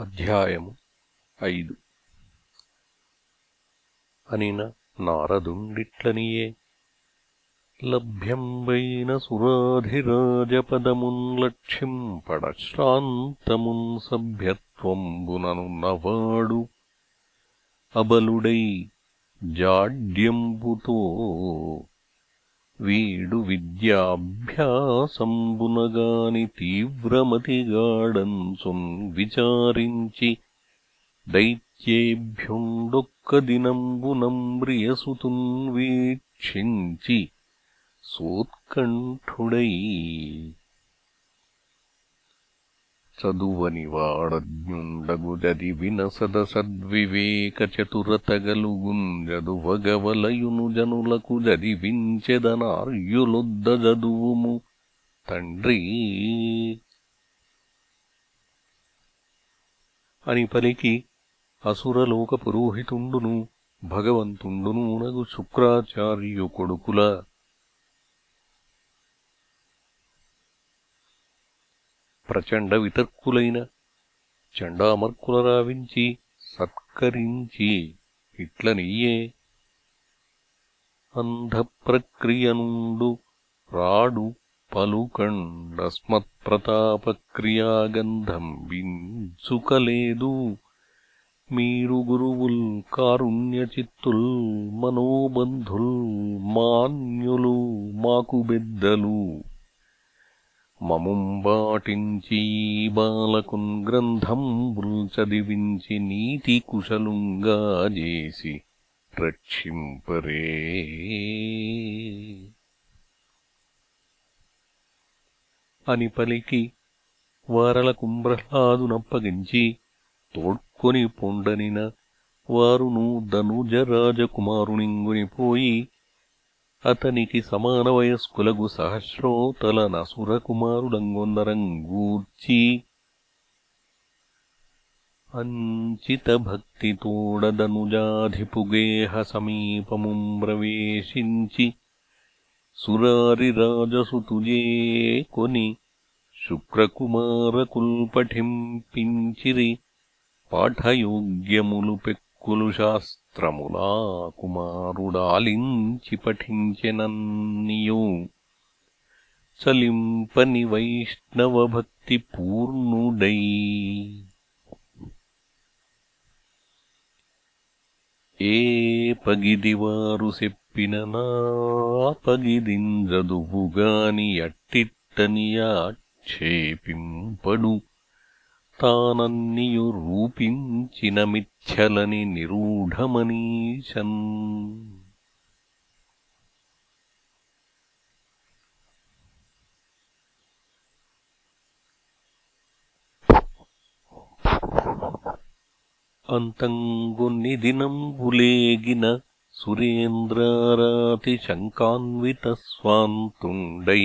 అధ్యాయము ఐదు. అనిన నారదుండిట్లనియే లభ్యంబైన సురాధిరాజపదమున్ సభ్యత్వంబునను నవాడు. అబలుడై జాడ్యంబుతో వీడు విద్యాభ్యాసంబునగాని తీవ్రమతిగాడంచున్ విచారించి దైత్యేభ్యుండొక్కదినంబునంబ్రియసుతున్ వీక్షించి సోత్కంఠుడై చదువనివాడజ్ఞుండగుజది వినసద సద్వివేకచతురతగలుగున్ జదువగవలయును జనులకు జదివించెదనార్యులొద్ద జదువుము తండ్రి! అని పలికి అసురలోక పురోహితుండును భగవంతుండును నగు శుక్రాచార్యు కొడుకుల ప్రచండ వితర్కులైన చండామర్కుల రావించి సత్కరించి ఇట్లనియ్యే అంధప్రక్రియనుండు రాడు పలుకండస్మత్ప్రతాపక్రియాగంధం వించుకలేదు. మీరు గురువుల్ కారుణ్యచిత్తుల్ మనోబంధుల్ మాన్యులు మాకు బెద్దలు. మముంబాటించి బాలకున్ గ్రంథంబుల్ చదివించి నీతి కుశలుంగా చేసి రక్షింపరే. అని పలికి వారల కుంభ్రహ్లాదునప్పగించి తోడ్కొని పొండనిన వారును ధనుజరాజకుమారునింగునిపోయి అతనికి సమాన వయస్కులగు సహస్రోతల నసురకుమారుడంగొందరంగూర్చి గూర్చి అంచితభక్తితోడదనుజాధిపుగేహ సమీపముం ప్రవేశించి సురారిరాజసుతుజే కొని శుక్రకుమారకుల్పఠింపించిరి పాఠయోగ్యములు పెక్కులు శాస్త్ర కుమారుడాలించి పఠించెనన్నియో. చలింపని వైష్ణవభక్తి పూర్ణుడై. ఏ పగిదివారు సెప్పిన నా పగిదింజదువుగాని అట్టిట్టనియాక్షేపింపడు नन्नियुरूपिम् चिनमिच्छलनि निरूढमनीषन् अन्तङ्गुनिदिनम् कुलेगिन सुरेन्द्रारातिशङ्कान्वितस्वान्तुण्डै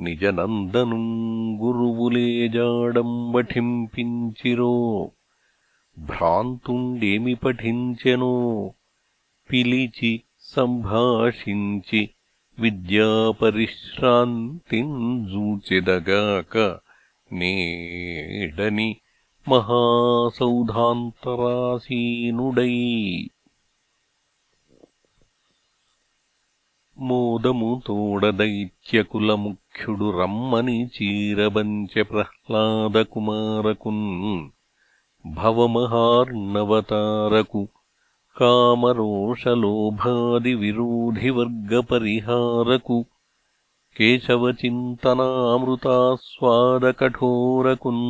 निजनन्दनुम् गुरुले जाडम्बठिम् पिञ्चिरो भ्रान्तुण्डेमिपठिञ्च पिलिचि सम्भाषिञ्चि विद्यापरिश्रान्तिम् जूचिदगाक नेडनि महासौधान्तरासीनुडै। మోదముతోడదైత్యకులముఖ్యుడు రమ్మని చీరబంచె ప్రహ్లాదకుమారకున్ భవమహార్ణవతారకు కామరోషలోభాది విరోధివర్గపరిహారకు కేశవచింతనామృతాస్వాదకఠోరకున్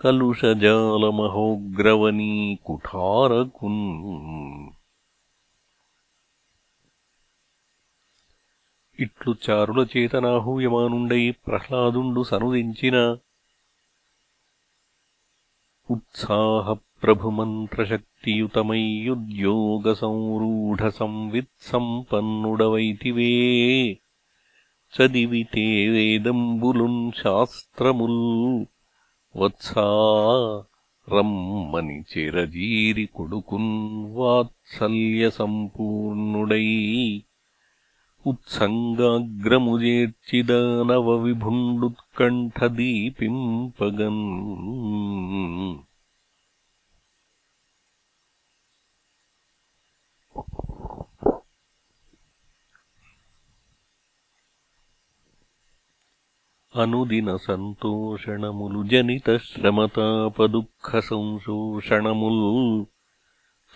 కలుషజాలమహోగ్రవనీకుఠారకున్ ఇట్లు చారుల చేతనాహూయమానుండై ప్రహ్లాదుండు సనుదించిన. ఉత్సాహప్రభుమంత్రశక్తియుతమయ్యుద్యోగ సంరూఢ సంవిత్సంపన్నుడవైతివే చదివితే వేదంబులున్ శాస్త్రముల్. వత్సా రమ్మని చిరజీరి కొడుకున్ వాత్సల్య సంపూర్ణుడై उत्सङ्गाग्रमुजेर्चिदानवविभुण्डुत्कण्ठदीपिम् पगन्। अनुदिनसन्तोषणमुलुजनितश्रमतापदुःखसंशोषणमुल्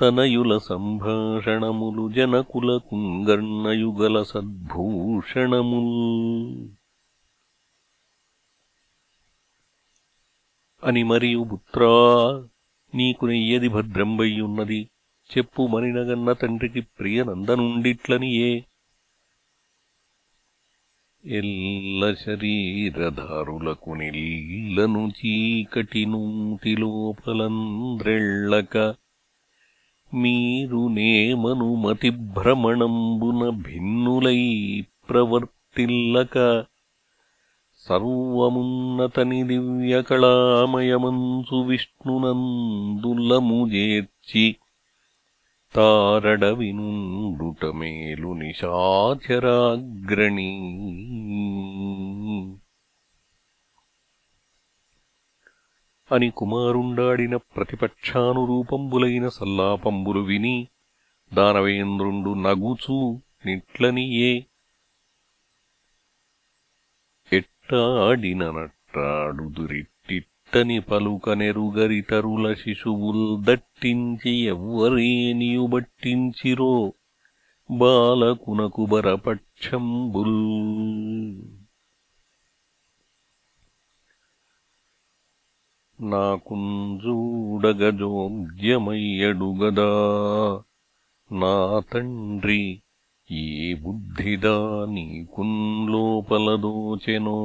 తనయుల సంభాషణములు జనకుల కుంగర్ణయుగల సద్భూషణముల్. అని మరియు పుత్రా నీకు నెయ్యది భద్రంబయ్యున్నది. చెప్పు మనినగన్న తండ్రికి ప్రియ నందనుండిట్లనియే ఎల్ల శరీరధారులకు నిల్లను చీకటి నూతిలోపలంద్రెళ్ళక మీరు నేమను భిన్నులై ప్రవర్తిల్లక సర్వమున్నతని దివ్యకళామయమంచు విష్ణునందులముజేర్చి తారడవినుండుటమేలు నిశాచరాగ్రణీ. అని కుమారుండాడిన ప్రతిపక్షానురూపంబులైన సల్లాపంబులు విని దానవేంద్రుండు నగుచూ నిట్లనియే ఎట్టాడిన నట్టాడుదురిట్టిట్టని పలుకనెరుగరితరుల శిశువుల్ దట్టించి ఎవ్వరేనియుబట్టించిరో. బాలకునకు బరపక్షంబుల్ నాకుంజూడగజోగ్యమయ్యడుగదా నా తండ్రి ఏ బుద్ధిదా నీకుంలోపలదోచెనో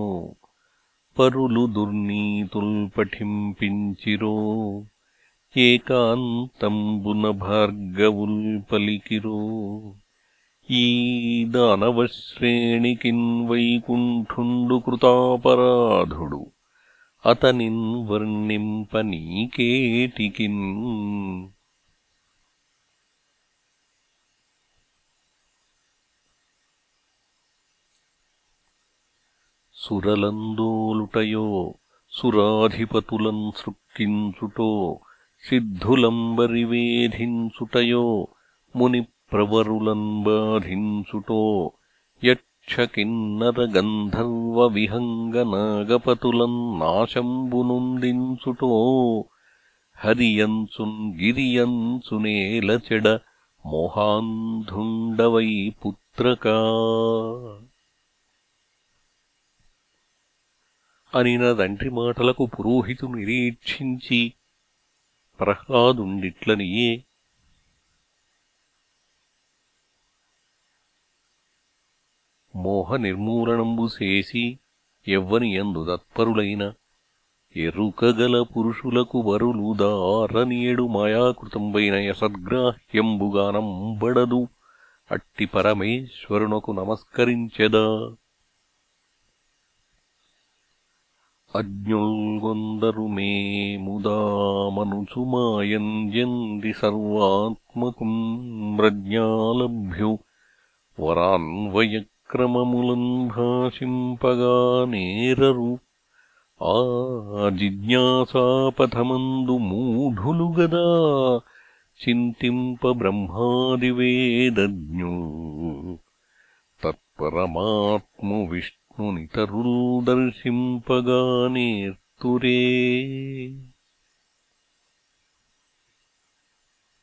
పరులు దుర్నీతుల్పఠింపించిరో ఏకాంతంబున భార్గవుల్పలికిరో ఈ దానవశ్రేణికిన్ వైకుంఠుండు కృతాపరాధుడు అతనిన్ వర్ణింప నీకేటికిన్ సురలందోలుటయో సురాధిపతులం సృక్కించుటో సిద్ధులంబరివేధించుటయో మునిప్రవరులం బాధించుటో యక్షకిన్నర గంధర్వ हरियन्सुन् गिरियन्सुनेलचड मोहान्धुण्डवै पुत्रका పుత్రకా. అనిన తండ్రి మాటలకు పురోహితు నిరీక్షించి ప్రహ్లాదుండిట్లనియే మోహనిర్మూలనంబు చేసి ఎవ్వనియందు తత్పరులైన ఎరుకగల పురుషులకు వరులుదారనియడు మాయాకృతంబైన యసద్గ్రాహ్యంబుగానంబడదు అట్టి పరమేశ్వరునకు నమస్కరించెదా. అజ్ఞుల్గొందరు మే ముదామనుచు మాయంజంది సర్వాత్మకం ప్రజ్ఞాలభ్యు. వరాన్వయక్రమములం क्रममुलम्भाषिम्पगानेररु आजिज्ञासापथमन्दुमूढुलु गदा चिन्तिम्प ब्रह्मादिवेदज्ञो तत्परमात्मविष्णुनितरुदर्शिम्पगा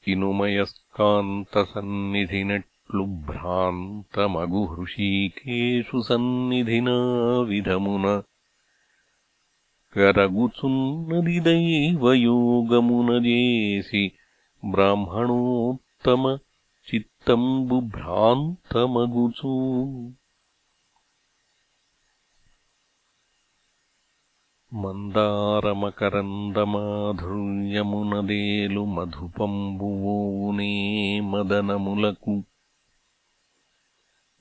किनुमयस्कान्तसन्निधिनट् బ్రహ్మాదివేదజ్ఞు సన్నిధినావిధమున గరగుచున్నదిదైవయోగమునజేసి బ్రాహ్మణోత్తమ చిత్తంబుభ్రాంతమగుచూ మందారమకరందమాధుర్యమునదేలు మధుపంబువోనే మదనములకు.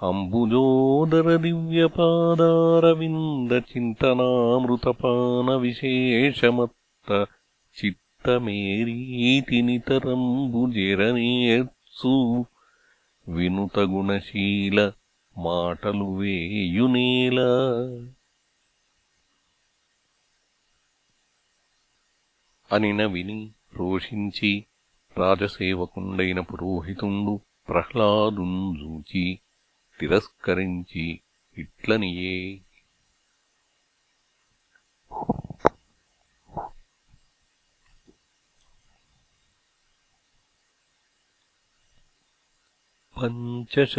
अम्बुजोदरदिव्यपादारविन्दचिन्तनामृतपानविशेषमत्त चित्तमेरीति వినుత గుణశీల మాటలు వేయునేలా అనిన విని రోషించి రాజసేవకుండైన పురోహితుండు ప్రహ్లాదుంజూచి తిరస్కరించి ఇట్లనియే.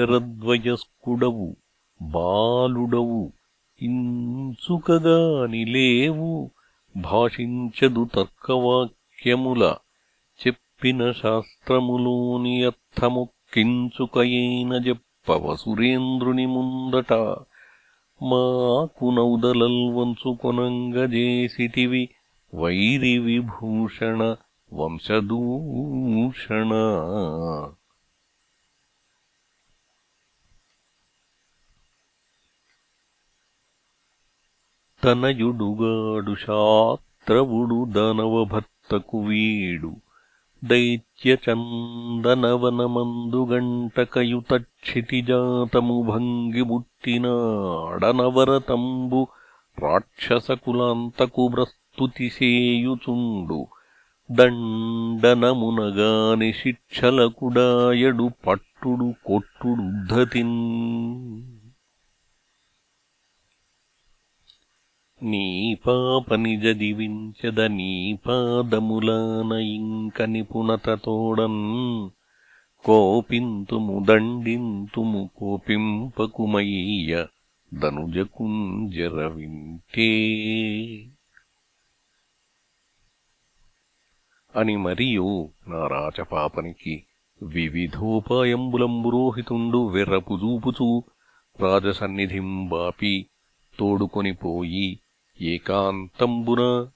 పంచశరద్వయస్కుడవు బాలుడవు ఇంచుకగాని లేవు భాషించదు తర్కవాక్యముల చెప్పిన శాస్త్రములోని అర్థమొక్కించుకయైన పవసురేంద్రుని ముందట మాకునౌదలల్వంచుకొనంగజేసిటివి వైరి విభూషణ వంశదూషణ. తనయుడుగాడు శాత్రవుడు దానవభర్తకు వీడు दैत्यचन्दनवनमन्दुघण्टकयुतक्षितिजातमुभङ्गिमुट्टिनाडनवरतम्बु राक्षसकुलान्तकुभ्रस्तुतिसेयुचुण्डु दण्डनमुनगानिषिक्षलकुडायडु पट्टुडु कोट्टुडुद्धति శిక్షలకుడాయడు పట్టుడు కొట్టుడుద్ధతిన్ ఇంక నిపుణతతోడన్ కోపింతుము దండింతుము కోపింపకుమయ్య దనుజకుంజర వింటే. అని మరియు నారాచపాపనికి వివిధోపాయంబులంబురోహితుండు వెర్రపుజూపుచూ రాజసన్నిధిం బాపి తోడుకొనిపోయి ఏకాంతంబున.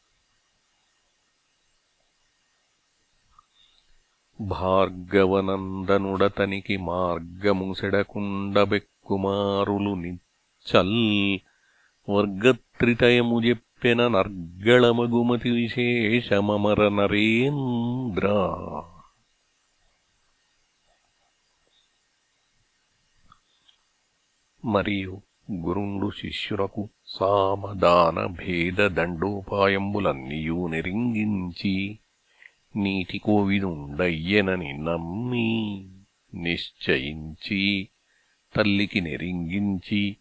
భార్గవనందనుడతనికి మార్గముసెడకుండబెక్కుమారులు నిచ్చల్ వర్గత్రితయము జెప్పెన నర్గళమగుమతి విశేషమమర నరేంద్ర. మరియు గురుండు శిష్యులకు సామదాన భేద దండోపాయంబులన్నీయూ నెరింగించి నీటి కోవిదుండయ్యెనని నమ్మి నిశ్చయించి తల్లికి నెరింగించి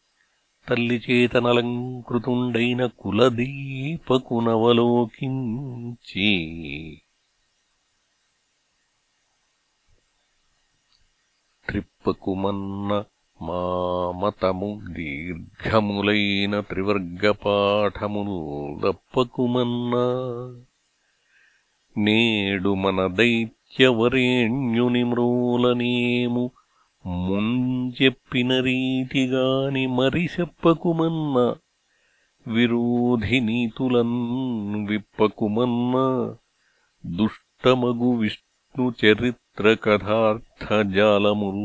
తల్లి చేతనలంకృతుండైన కులదీపకునవలోకించి త్రిప్పకుమన్న మామతము దీర్ఘములైన నేడు మన దైత్యవరేణ్యుని మ్రోలనేము ముంచెప్పిన రీతిగాని మరి చెప్పకుమన్న విరోధి నీతులన్ విప్పకుమన్న. దుష్టమగు విష్ణు చరిత్ర చిత్రకథార్థజాలముల్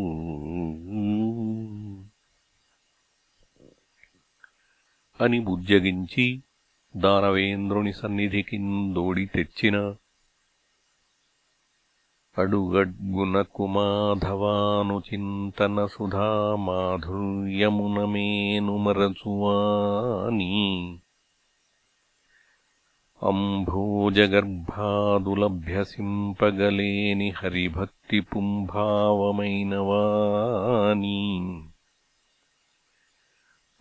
అని బుజ్జగించి దానవేంద్రుని సన్నిధికిందోడి తెచ్చిన అడుగడ్గునకు మాధవానుచింతన సుధా మాధుర్యమునమేనుమరచువానీ మరచువాని అంభోజగర్భాదులభ్యసింపగలేని హరిభక్తి పుంభావమైన వాని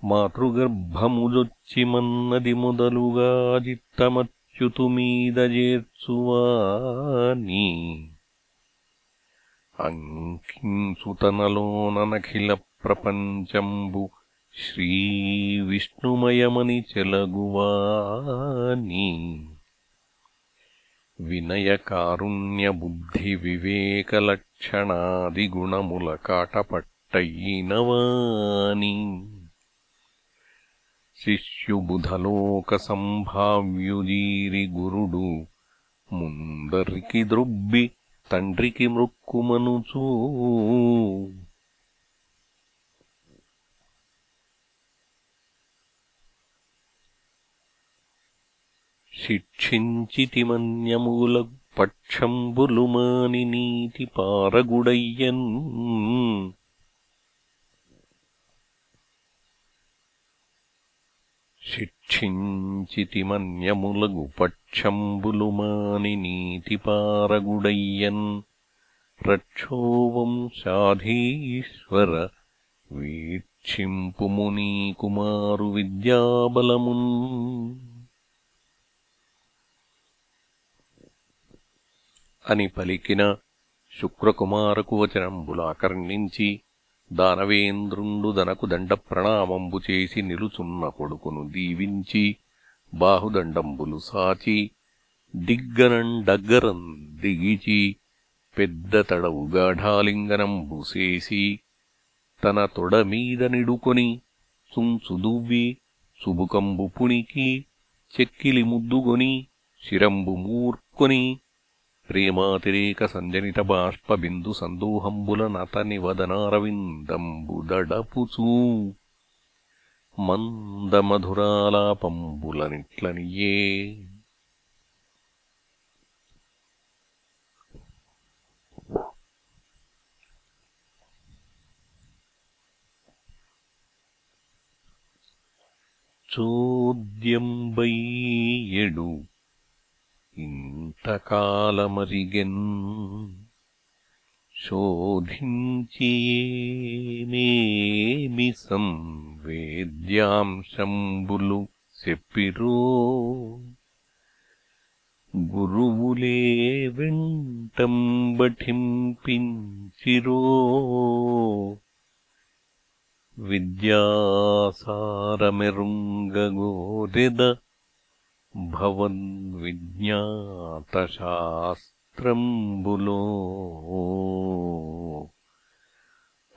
మాతృగర్భముజొచ్చి మన్నది మొదలుగా చిత్తమచ్యుతుమీద చేర్చువాని అంకింసుతనలోననఖిల ప్రపంచంబు శ్రీవిష్ణుమయమని చెలగువాని. వినయ కారుణ్య బుద్ధి వివేకలక్షణాది గుణముల కాటపట్ట పట్టయినవాని శిష్యుబుధలోక సంభావ్యుజీరి గురుడు ముందరికి ద్రొబ్బి తండ్రికి మృక్కుమనుచూ. शिक्षिञ्चितिमन्यमूलपक्षम्बुलुमानिनीतिपारगुडय्यन्। शिक्षिञ्चितिमन्यमुलगुपक्षम्बुलुमानिनीतिपारगुडय्यन्। प्रक्षोभं साधीश्वर वीक्षिम् అని పలికిన శుక్రకుమారకు దానవేంద్రుండుదనకు దానవేంద్రుండు దనకు దండ ప్రణామంబు చేసి నిలుచున్న కొడుకును దీవించి బాహుదండంబులు సాచి డిగ్గనండగ్గరం దిగిచి పెద్ద తడవు చేసి తన తొడమీద నిడుకొని చుంచుదువ్వి సుబుకంబు పుణికి చెక్కిలి ముద్దుగొని శిరంబు మూర్కొని ప్రేమాతిరేక సంజనిత బాష్పబిందు మందమధురాలాపంబులనిట్లనియే చోద్యంబయ్యడు ఇంతకాలమరిగెన్ శోధించేమి సంవేద్యాంశంబులు చెప్పిరో? గురువులే వెంటంబఠింపించిరో విద్యాసారమెరుంగగోరెద భవన్విజ్ఞాతశాస్త్రంబులో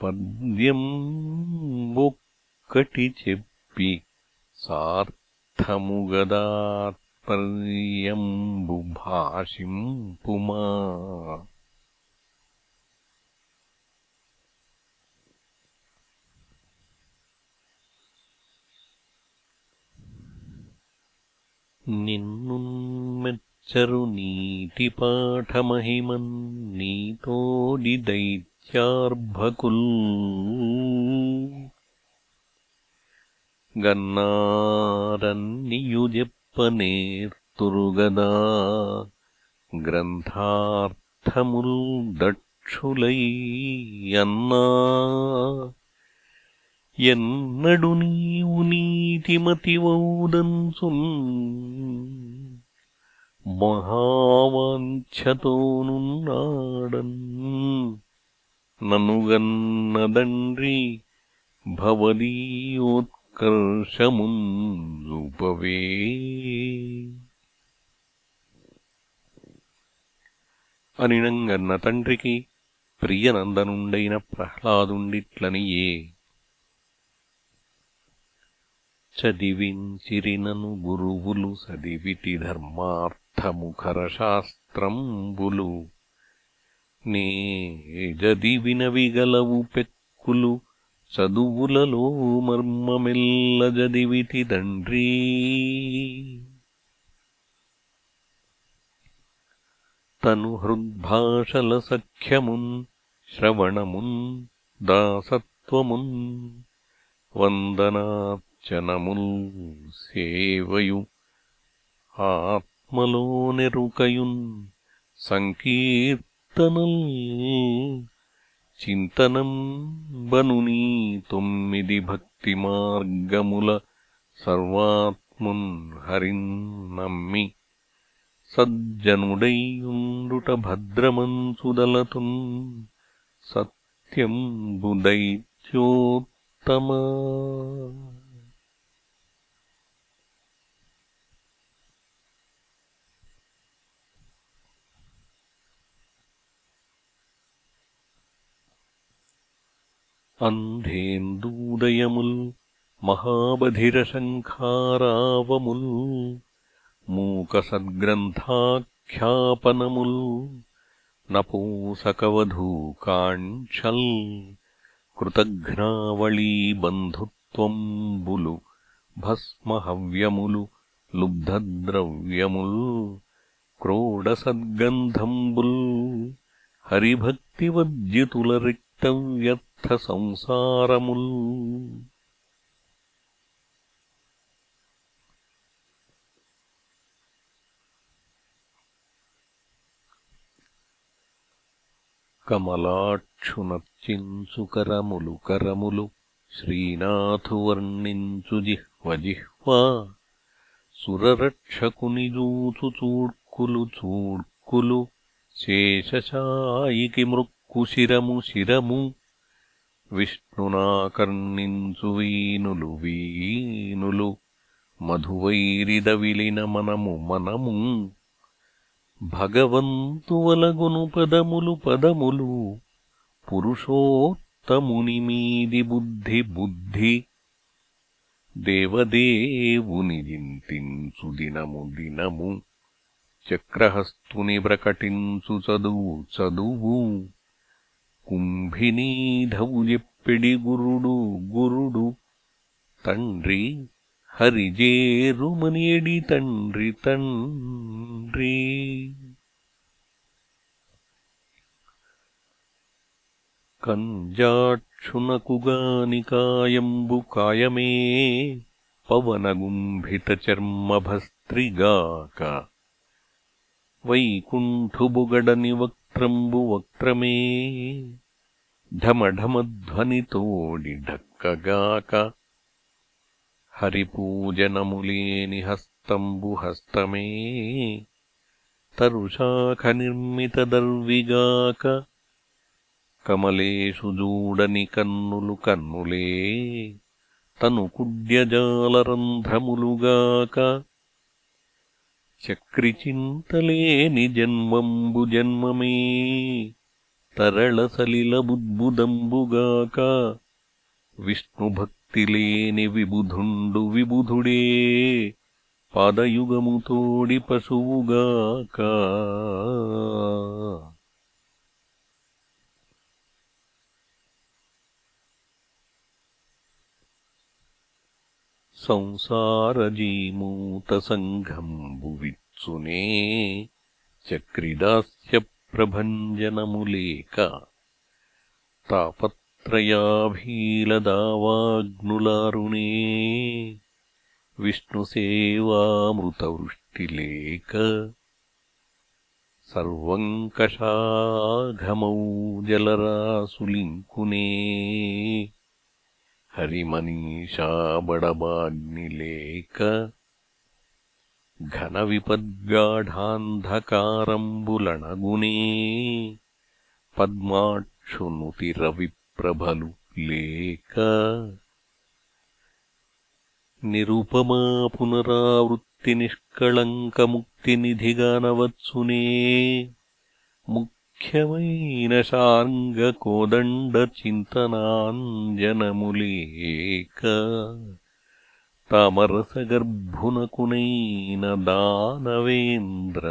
పద్యం ఒక్కటి చెప్పి సార్థముగదాత్పర్యంబు निन्नुन्मच्चरुनीतिपाठमहिमन्नितोैत्यार्भकुल् गन्नारन्नियुजपनेर्तुरुगदा ग्रन्थार्थमुल्दक्षुलै यन्ना ఎన్నడు నీవు నీతిమతివౌదంసున్ మహావాంఛతోనున్నాడన్ ననుగన్నదండ్రి భవదీయోత్కర్షముంజుపవే అనినంగన్న తండ్రికి ప్రియనందనుండైన ప్రహ్లాదుండిట్లనియే చదివించిరినను గురువులు సదివిటి ధర్మార్థముఖరశాస్త్రంబులు. నే జదివినవిగలవు పెక్కులు చదువులలో మర్మమెల్ల జదివిటి దండ్రీ తను హృద్భాషల సఖ్యమున్ శ్రవణమున్ దాసత్వమున్ వందనాత్ వందనార్చనముల్ సేవయు ఆత్మలోనెరుకయున్ సంకీర్తనల్ చింతనం బనునీ తొమ్మిది భక్తి మార్గముల సర్వాత్మున్ హరిన్ నమ్మి సజ్జనుడైయుండుట భద్రమంచుదలతున్ సత్యంబుదైత్యోత్తమా अन्धेन्दूदयमुल् महाबधिरशङ्खारावमुल् मूकसद्ग्रन्थाख्यापनमुल् नपूसकवधूकाङ्क्षल् कृतघ्नावळीबन्धुत्वम्बुलु भस्महव्यमुलु लुब्धद्रव्यमुल् क्रोडसद्गन्धम्बुल् हरिभक्तिवर्जितुलरिक्तव्यर्थसंसारमुल् కమలాక్షునర్చించు కరములు కరములు శ్రీనాథువర్ణించు జిహ్వజిహ్వా జిహ్వ సురరక్షకునిజూచు చూడ్కులు చూడ్కులు శేషశాయికి మృక్కు శిరము శిరము విష్ణునా వీనులు వీనులు మధువైరిదవిలిన మనము మనము భగవంతువలగును పదములు పదములు పురుషోత్తముని మీది బుద్ధి బుద్ధి దేవదేవుని జింతించు దినము దినము చక్రహస్తుని ప్రకటించు చదువు చదువు కుంభినీధవు చెప్పెడి గురుడు గురుడు తండ్రి హరిజేరుమనియడి తండ్రి తండ్రి కంజాక్షునకుగాని కాయంబు కాయమే పవనగుంభిత చర్మభస్త్రిగాక त्र्यम्बुवक्त्रमे ढमढमध्वनितोडिढक्कगाक हरिपूजनमुले निहस्तम्बुहस्तमे तरुशाखनिर्मितदर्विगाक कमलेषु जोडनि कन्नुले। तनुकुड्यजालरन्ध्रमुलुगाक। చక్రిచింతలేని జన్మంబు జన్మమే. తరళసలిల విష్ణుభక్తిలేని విబుధుండు విబుధుడే. పాదయుగముతోడి పశువుగాక. संसारजीमूतसङ्घम्बुवित्सुने चक्रिदास्यप्रभञ्जनमुलेक तापत्रयाभीलदावाग्नुलारुणे विष्णुसेवामृतवृष्टिलेक सर्वम् कषाघमौ जलरासुलिङ्कुने हरिमनीषाबडबाग्निलेकघनविपद्गाढान्धकारम्बुलणगुणे घनविपद्गाढान्धकारम्बुलणगुणे पद्माक्षुनुतिरविप्रभलुलेक निरुपमा पुनरावृत्तिनिष्कळङ्कमुक्तिनिधिगानवत्सुने ख्यमैनशार्गकोदण्डचिन्तनाञ्जनमुलिक तामरसगर्भुनकुनैन दानवेन्द्र।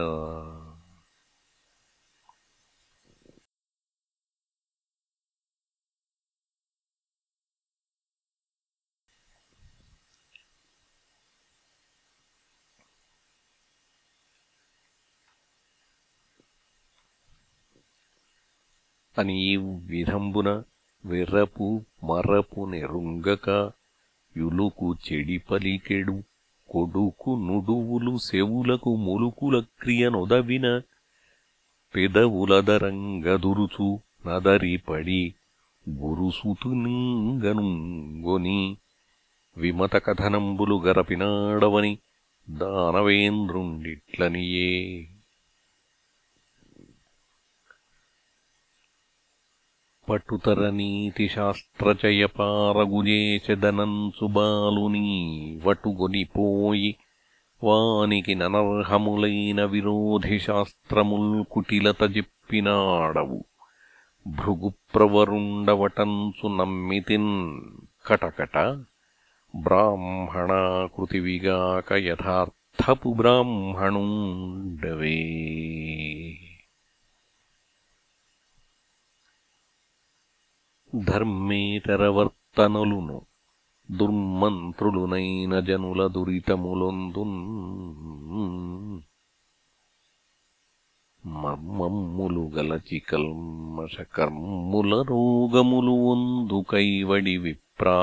అనీవిధంబున విరపు అని విధంబున మరపు నిరుంగక యులుకు చెడి పలికెడు కొడుకు నుడువులు సెవులకు ములుకుల క్రియనొదవిన పెదవులదరంగదురుచు నదరిపడి గురుసుతునింగనుంగొని విమత కథనంబులు గరపినాడవని దానవేంద్రుండిట్లనియే. పటుతర నీతిశాస్త్రచయపారగుజేశదనంచు బాలునీ వటుగొనిపోయి వానికి ననర్హములైన విరోధిశాస్త్రముల్ కుటిలత చెప్పినాడవు భృగుప్రవరుండవటంచు నమ్మితిన్ కటకట బ్రాహ్మణాకృతివిగాక యథార్థపు బ్రాహ్మణుండవే. ధర్మేతరవర్తనులును దుర్మంత్రులునైన జనుల దురితములొందున్. మర్మమ్ములు గలచి కల్మష కర్ముల రోగములు ఒందు కైవడి విప్రా.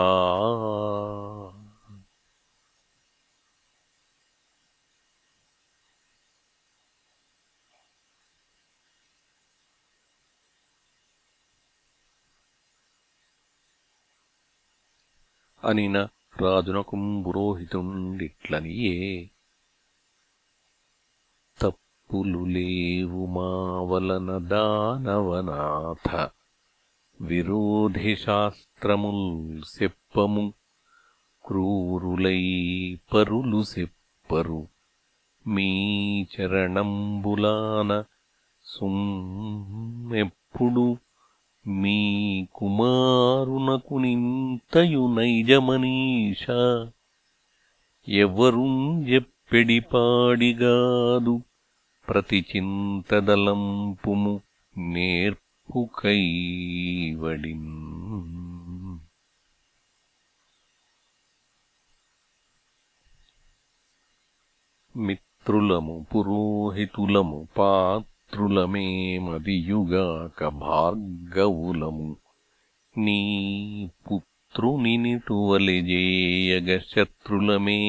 అనిన రాజునకుంబురోహితుం డిట్లనియే తప్పులు లేవు మావలన దానవనాథ. విరోధి శాస్త్రముల్ సెప్పము క్రూరులై పరులు సెప్పరు మీ చరణంబులాన సుమ్మెప్పుడు మీ కుమారునకు నింతయు నైజమనీష. ఎవరుం జెప్పెడిపాడిగాదు ప్రతి చింతదలంపుము నేర్పు కైవడిన్ మిత్రులము పురోహితులము పాత్ మదియుగాక నీ పుత్రుని శత్రులమే.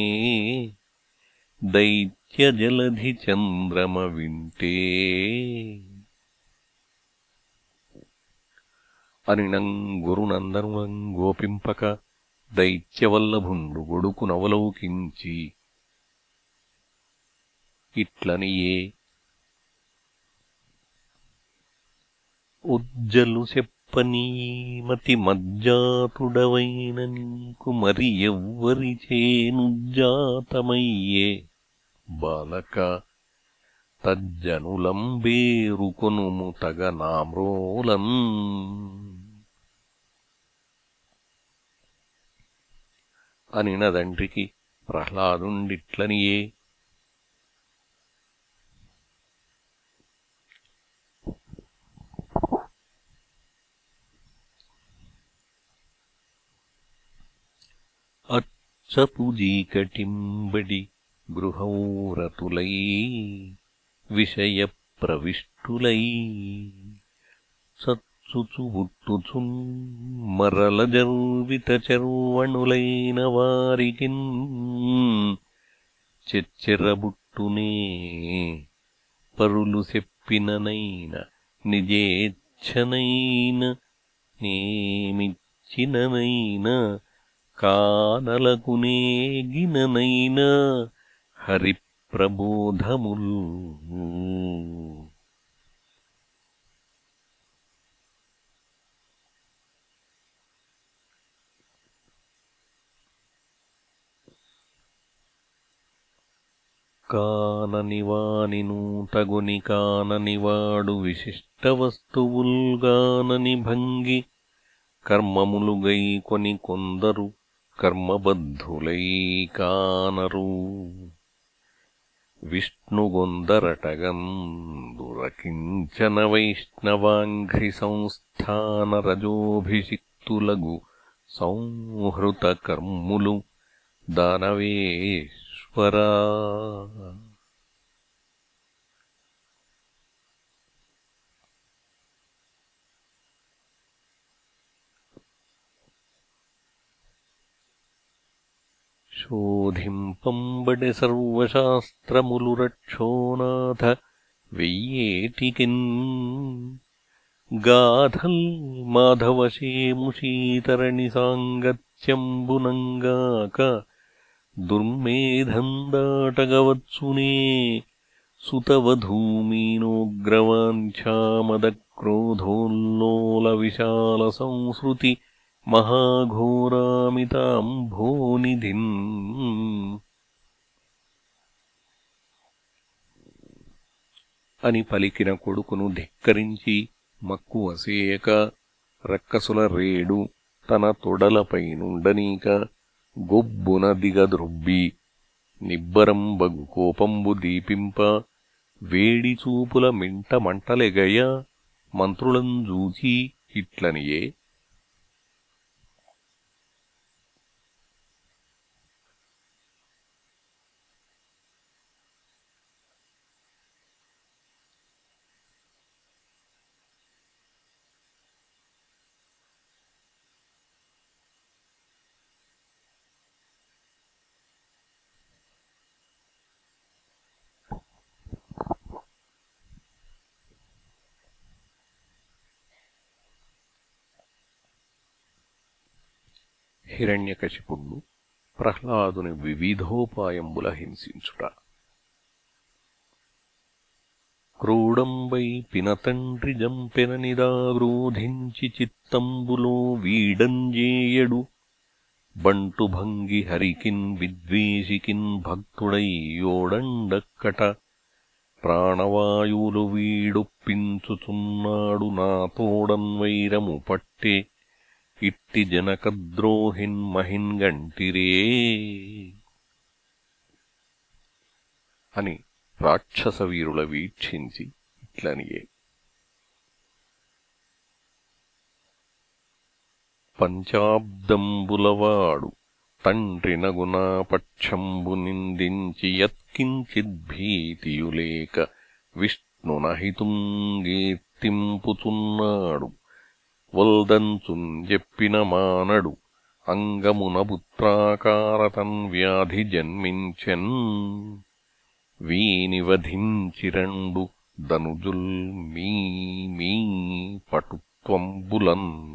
దైత్యజలధి చంద్రమ వింటే. అనిణం గురునందనులం గోపింపక దైత్యవల్లభుండు గొడుకు నవలౌకించి. ఇట్లనియే ఉజ్జలు చెప్పనీమతి మజ్జాతుడవైన నీకు మరి ఎవ్వరి చేనుజ్జాతమయ్యే బాలక తజ్జనులంబేరుకొనుము తగ నామ్రోలం. అనినదండ్రికి ప్రహ్లాదుండిట్లనియే అచ్చపుజీకటింబడి గృహౌరతులై విషయప్రవిష్టులై సత్సుచుబుట్టుచున్ మరలజర్వితచర్వణులైన వారికిన్ చెచ్చెరబుట్టునే పరులు సెప్పిననైన నిజేచ్ఛనైన నేమిచ్చిననైన కానలకునేగిననైన హరిప్రబోధముల్. కాననివాని నూతగుని కాననివాడు విశిష్ట వస్తువుల్గానని భంగి కర్మములుగై కొని కొందరు कर्मबद्धुलैकानरू। विष्णुगुन्दरटगन् दुरकिञ्चन वैष्णवाङ्घ्रिसंस्थानरजोऽभिषिक्तु लघु संहृतकर्मुलु दानवेश्वरा। సంహృత కర్ములు దానవేశ్వరా శోధింపంబడె సర్వశాస్త్రములు రక్షోనాథ వెయ్యేటికిన్ గాధల్ మాధవశేముషీతరణి సాంగత్యంబునంగాక దుర్మేధం దాటగవత్సునే సుతవధూమీనోగ్రవాంఛామదక్రోధోల్లోల విశాల అని పలికిన కొడుకును ధిక్కరించి మక్కువసేయక రక్కసుల రేడు తన తొడలపైనుండనీక గొబ్బున దిగదృబ్బి నిబ్బరంబగు కోపంబు దీపింప వేడిచూపుల మింట మంటలెగయ మంత్రులంజూచి ఇట్లనియే హిరణ్యకశిపుణ్ణు ప్రహ్లాదుని వివిధోపాయంబుల హింసించుట. క్రోడంబై పినతండ్రి జంపెననిదాగ్రోధించి చిత్తంబులో వీడంజేయడు. బంటుభంగి హరికిన్ విద్వేషికిన్ భక్తుడై యోడండక్కట. ప్రాణవాయువులు వీడొప్పించుచున్నాడు నాతోడన్వైరము పట్టే. ఇట్టి జనకద్రోహిన్మహిన్గంటిరే అని రాక్షసవీరుల వీక్షించి ఇట్లనియే. పంచాబ్దంబులవాడు తండ్రి నగునాపక్షంబు నిందించి యత్కించిద్భీతియులేక విష్ణునహితుంగీర్తింపుచున్నాడు వల్దంచున్ జెప్పిన మానడు. అంగమున పుత్రాకారతన్ వ్యాధి జన్మించెన్. వీనివధించిరండు దనుజుల్ మీ మీ పటుత్వంబులన్.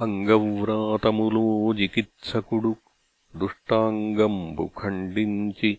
అంగవ్రాతములో జికిత్సకుడు దుష్టాంగంబు ఖండించి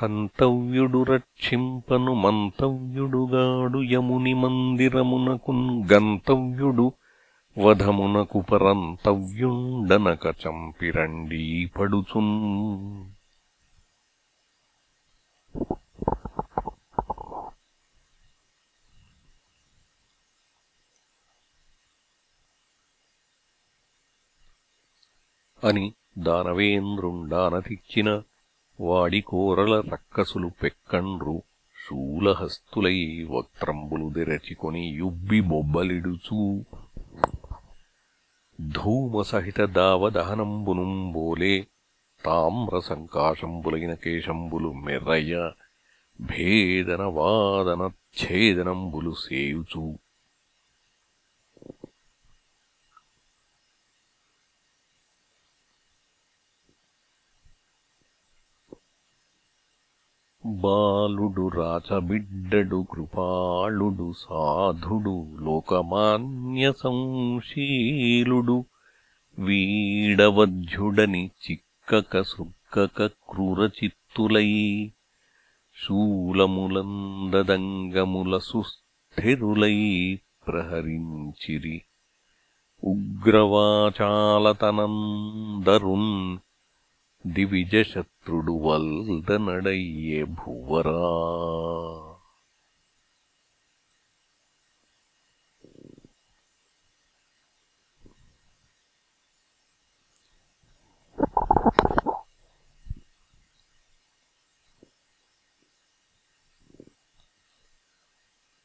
జంపించి రక్షింపను మంతవ్యుడుగాడు యముని మందిరమునకున్ గంతవ్యుడు వధమునకు పరంతవ్యుండనక చంపిరండీ పడుచున్ అని దానవేంద్రుండానతిచ్చిన వాడికోరల రక్కసులు పెక్కండ్రు. శూలహస్తులై వక్త్రంబులు దెరచికొని యుబ్బి బొబ్బలిడుచూ. ధూమసహిత దావదహనంబునుంబోలే తామ్రసంకాశంబులైన కేశంబులు మెర్రయ్య భేదన వాదన ఛేదనంబులు సేయుచూ. బాలుడు రాచబిడ్డడు కృపాళుడు సాధుడు లోకమాన్య సంశీలుడు. వీడవధ్యుడని చిక్కక సుక్కక క్రూరచిత్తులై శూలములందదంగముల సుస్థిరులై ప్రహరించిరి. ఉగ్రవాచాలతనందరున్ దివిజశత్ వల్దనడయ్యే భువరా.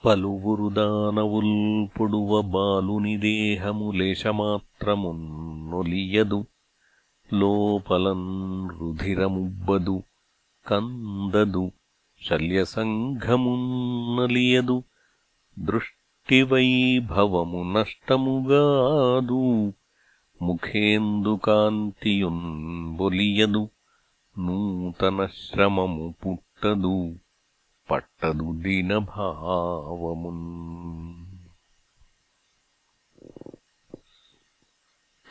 పలువురు దానవుల్ పొడువ బాలుని దేహము లేశమాత్రమున్నొలియదు. లోపలన్ రుధిరముబ్బదు కందదు శల్యసంఘమున్నలియదు దృష్టివైభవము నష్టముగాదు ముఖేందుకాంతియున్ బొలియదు నూతన శ్రమము పుట్టదు పట్టదు దీనభావమున్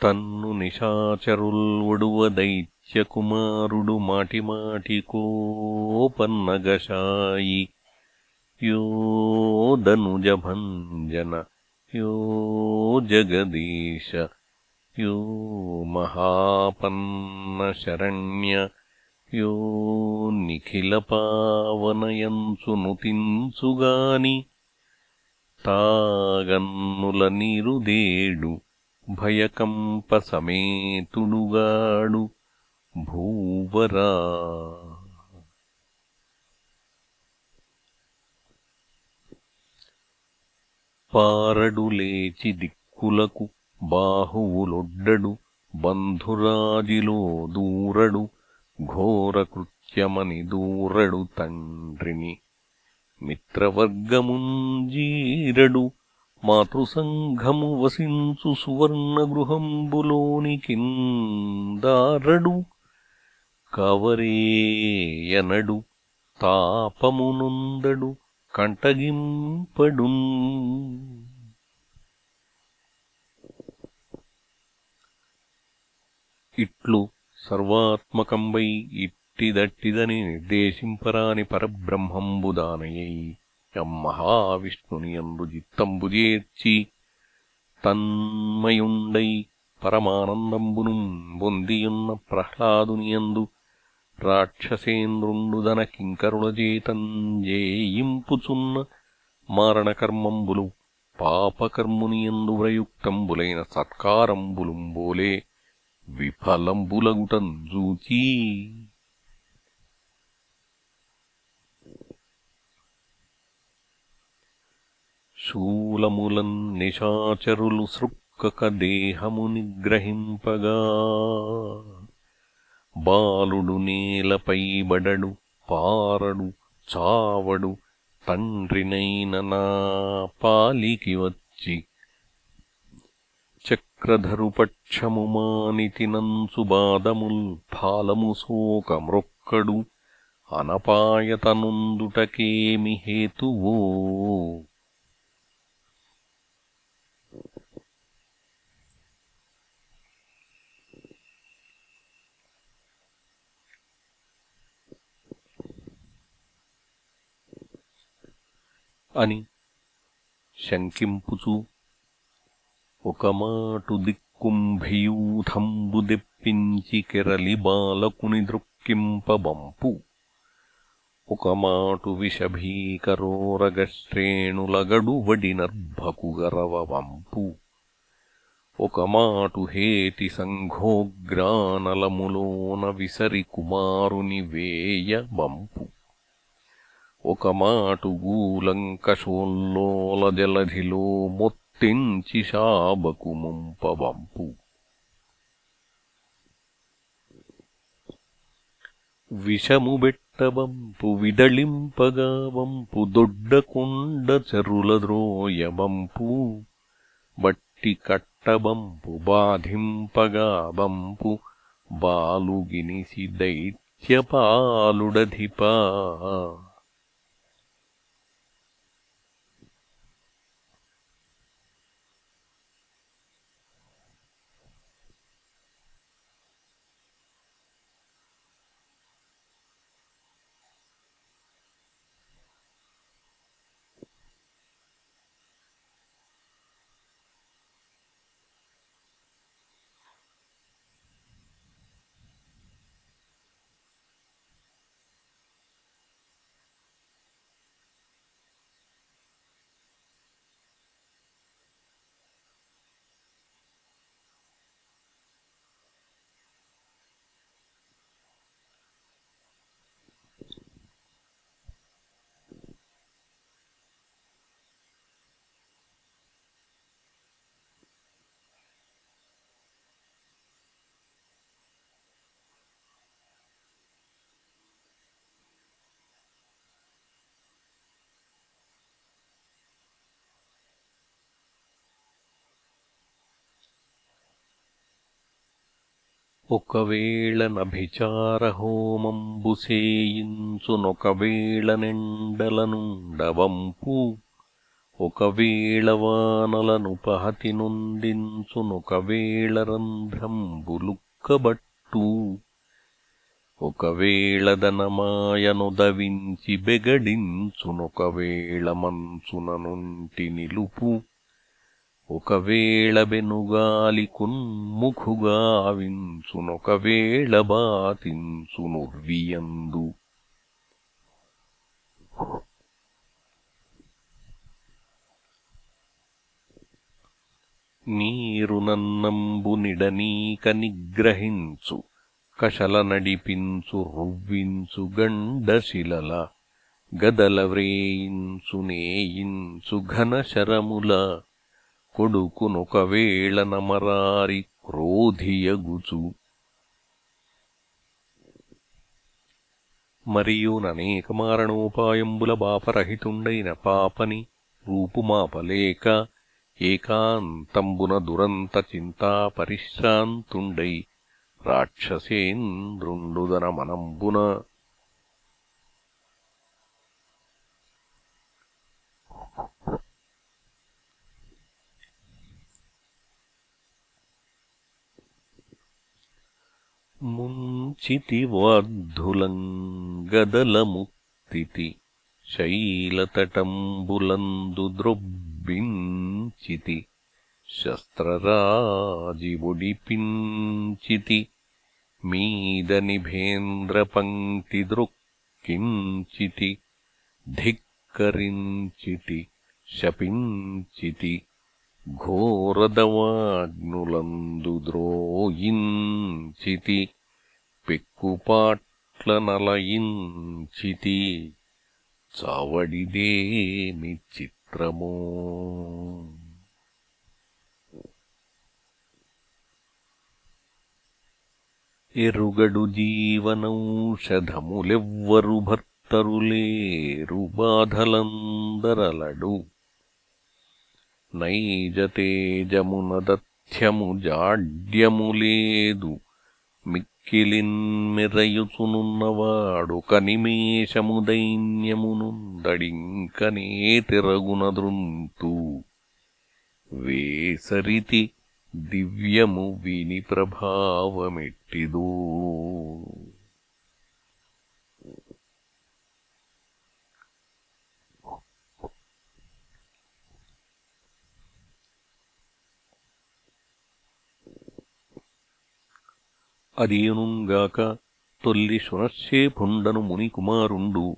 తన్ను నిశాచరుల్ ఒడువ దైత్యకుమారుడు మాటిమాటి కోపన్నగశాయి योदनुजभञ्जन यो जगदीश यो महापन्नशरण्य यो నిఖిలపావనయంచునుతించుగాని తాగన్నుల నీరుదేడు భయకంపసమేతుడుగాడు భూవరా. పారడు లేచి దిక్కులకు బాహువులొడ్డడు బంధురాజిలో దూరడు ఘోరకృత్యమని దూరడు తండ్రిని. మిత్రవర్గముంజీరడు మాతృసంఘము వసించు సువర్ణగృహంబులోనికిందారడు కవరేయనడు తాపమునుందడు కంటగింపడుం ఇట్లు సర్వాత్మకంబై ఇట్టిదట్టిదని నిర్దేశింపరాని పరబ్రహ్మంబుదానయై. యమ్మహావిష్ణుని యందు జిత్తంబు తన్మయుండై పరమానందంబును బొందియున్న ప్రహ్లాదునియందు రాక్షసేంద్రుండుదన కింకరులజేతంజేయింపుచున్న మారణకర్మంబులు పాపకర్మునియందు వ్రయుక్తంబులైన సత్కారంబులుంబోలే విఫలంబులగుటం జూచీ శూలములన్ నిశాచరులు సృక్కక దేహము నిగ్రహింపగా బాలుడు నేలపై బడడు పారడు చావడు తండ్రినైన నా పాలికి వచ్చి. చక్రధరుపక్షము మానితినంచు బాదముల్ ఫాలము శోకమృక్కడు అనపాయతనుందుటకేమి హేతువో? అని శంకింపుచు ఒకమాటు దిక్కుంభియూథంబు దెప్పించి కెరలి బాలకుని దృక్కింపబంపు. ఒకమాటు విషభీకరోరగశ్రేణులగడు వడినర్భకుగరవవంపు ఒకమాటు హేతి సంఘోగ్రానలములోన విసరి కుమారుని వేయ వంపు ఒకమాటుగూలంకషోల్లోలజలధిలో గూలంకషోల్లోల జలధిలో మొత్తించి శాబకు ముంపవంపు వంపు. చరులద్రోయవంపు బట్టి కట్టబంపు బాధింపగావంపు బాలుగినిసి దైత్యపాలుడధిపా. ఒకవేళనభిచారహోమంబుసేయించునొకవేళనెండలనుండవంపు ఒకవేళ వానలను పహతి నొందించునొకవేళ రంధ్రంబులుక్కబట్టు ఒకవేళదనమాయనొదవించి బెగడించునొకవేళ మంచున నిలుపు ఒకవేళ బెనుగాలి కున్ముఖుగావించునొకవేళ బాతించునుర్వియందు నీరునన్నంబు నిడనీక నిగ్రహించు కశల నడిపించు రువ్వించు గండశిలల గదల వ్రేయించు నేయించు ఘనశరముల. కొడుకునొకవేళ నమరారి క్రోధియగుచు. మరియుననేక మారణోపాయంబుల బాపరహితుండైన పాపని రూపుమాపలేక ఏకాంతంబున దురంత చింతా పరిశ్రాంతుండై రాక్షసేంద్రుండుదన మనంబున िति वार्धुलम् गदलमुक्तिति शैलतटम् बुलन्दुद्रुबिञ्चिति मीदनिभेन्द्रपङ्क्तिदृक् किञ्चिति धिक्करिञ्चिति शपिञ्चिति घोरदवाग्नुलन्दुद्रोयिञ्चिति పెక్కుపాట్లనలయించితి చావడిదేమి చిత్రమో. ఎరుగడు జీవనౌషధములెవ్వరు భర్తరులేరు బాధలందరలడు. నైజతేజమునదథ్యము జాడ్యము లేదు మిక్కిలిన్మెరయుచునున్నవాడొక నిమేషము దైన్యమునుందడింకనే వేసరితి దివ్యము విని ప్రభావమెట్టిదో. అదేనుంగాక తొల్లి శునశ్శేఫుండను మునికుమారుండు.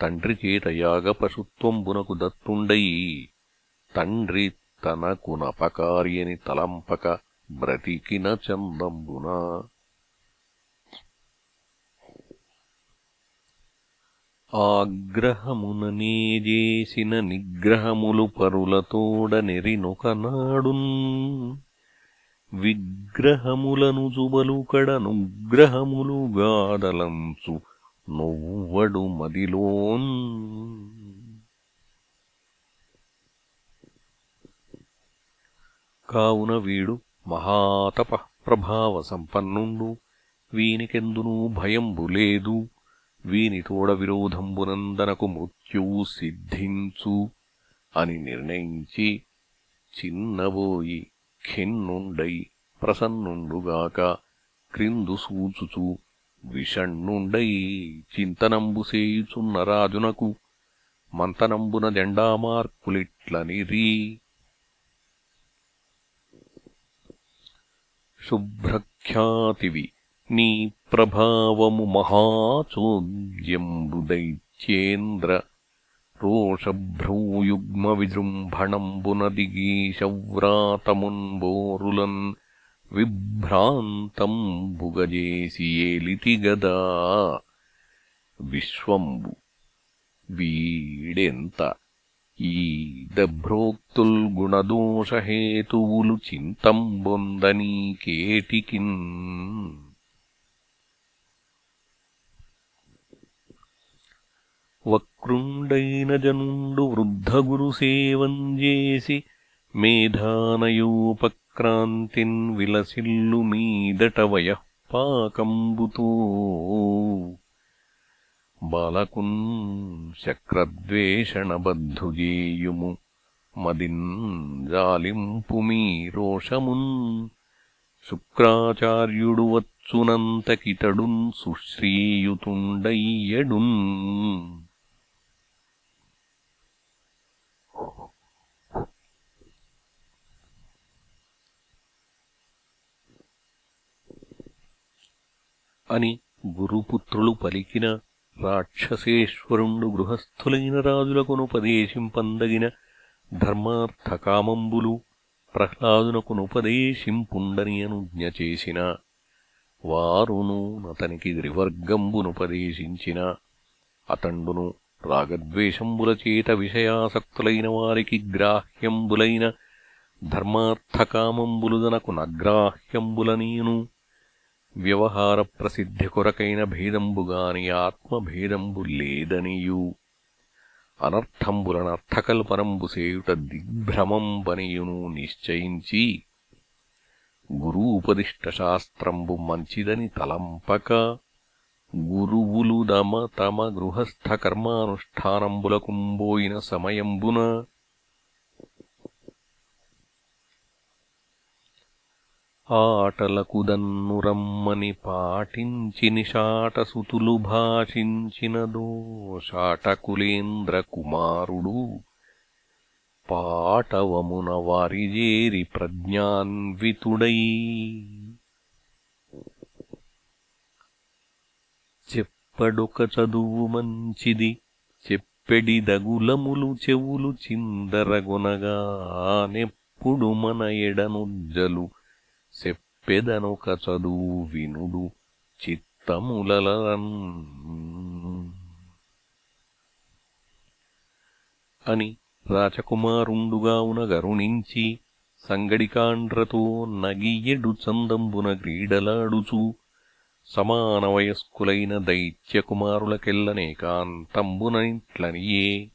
తండ్రి తండ్రిచేత యాగపశుత్వంబునకు దత్తుండై. తండ్రి తనకునపకార్యని తలంపక బ్రతికిన చందంబున. ఆగ్రహముననేజేసిన నిగ్రహములు పరులతోడ నెరినొకనాడున్ విగ్రహములను జుబలుకడనుగ్రహములు గాదలంచు నొవ్వడు మదిలోన్. కావున వీడు మహాతపఃప్రభావ సంపన్నుండు వీనికెందునూ భయంబు లేదు. వీనితోడ విరోధంబునందనకు మృత్యువు సిద్ధించు అని నిర్ణయించి చిన్నబోయి ఖిన్నుండై ప్రసన్నుండుగాక క్రిందు సూచుచు విషణ్ణుండై చింతనంబు సేయుచున్న రాజునకు మంతనంబున జెండామార్కులిట్లనిరీ శుభ్రఖ్యాతివి నీ ప్రభావము మహాచోద్యంబు దైత్యేంద్ర रोषभ्रूयुग्मविजृम्भणम्बुनदिगीशव्रातमुन्बोरुलन् విభ్రాంతం భుగజేసి ఏలితి గదా విశ్వంబు వీడెంత ఈ దభ్రోక్తుల్ గుణదోషహేతువులు చింతంబొందనీకేటికిన్ వక్రుండైన జనుండు వృద్ధగురుసేవంజేసి మేధానయోపక్రాంతిన్ విలసిల్లు మీదట వయః పాకంబుతో బాలకున్ శక్రద్వేషణబద్ధుజేయుము మదిన్ జాలింపుమీ రోషమున్. శుక్రాచార్యుడు వచ్చునంతకితడున్ సుశ్రీయుతుండయ్యడున్. అని గురుపుత్రులు పలికిన రాక్షసేశ్వరుండు గృహస్థులైన రాజులకునుపదేశింపందగిన ధర్మార్థకామంబులు ప్రహ్లాదునకునుపదేశింపుండని అనుజ్ఞ చేసిన వారును నతనికి త్రివర్గంబునుపదేశించిన అతండును రాగద్వేషంబులచేత విషయాసక్తులైన వారికి గ్రాహ్యంబులైన ధర్మార్థకామంబులుదనకు నగ్రాహ్యంబులనీయును వ్యవహారప్రసిద్ధికొరకైన భేదంబుగాని ఆత్మభేదంబు లేదనియు. అనర్థంబులనర్థకల్పనంబు సేయుట దిగ్భ్రమంబనియును నిశ్చయించి గురూపదిష్టశాస్త్రంబు మంచిదని తలంపక గురువులు తమ గృహస్థ కర్మానుష్ఠానంబులకుంబోయిన సమయంబున ఆటలకుదన్నురమ్మని పాటించి నిషాటసుతులు భాషించిన దోషాటకులేంద్ర కుమారుడు పాటవమున వారిజేరి ప్రజ్ఞాన్వితుడై. చెప్పడొక చదువు మంచిది చెప్పెడి దగులములు చెవులు చిందరగొనగా నెప్పుడు మన ఎడనుజ్జలు పెదనొక చదువు వినుడు చిత్తములలన్. అని రాచకుమారుండుగావున గరుణించి సంగడికాండ్రతో నగియ్యడు చందంబున క్రీడలాడుచు సమానవయస్కులైన దైత్యకుమారులకెల్లనేకాంతంబుననిట్లనియే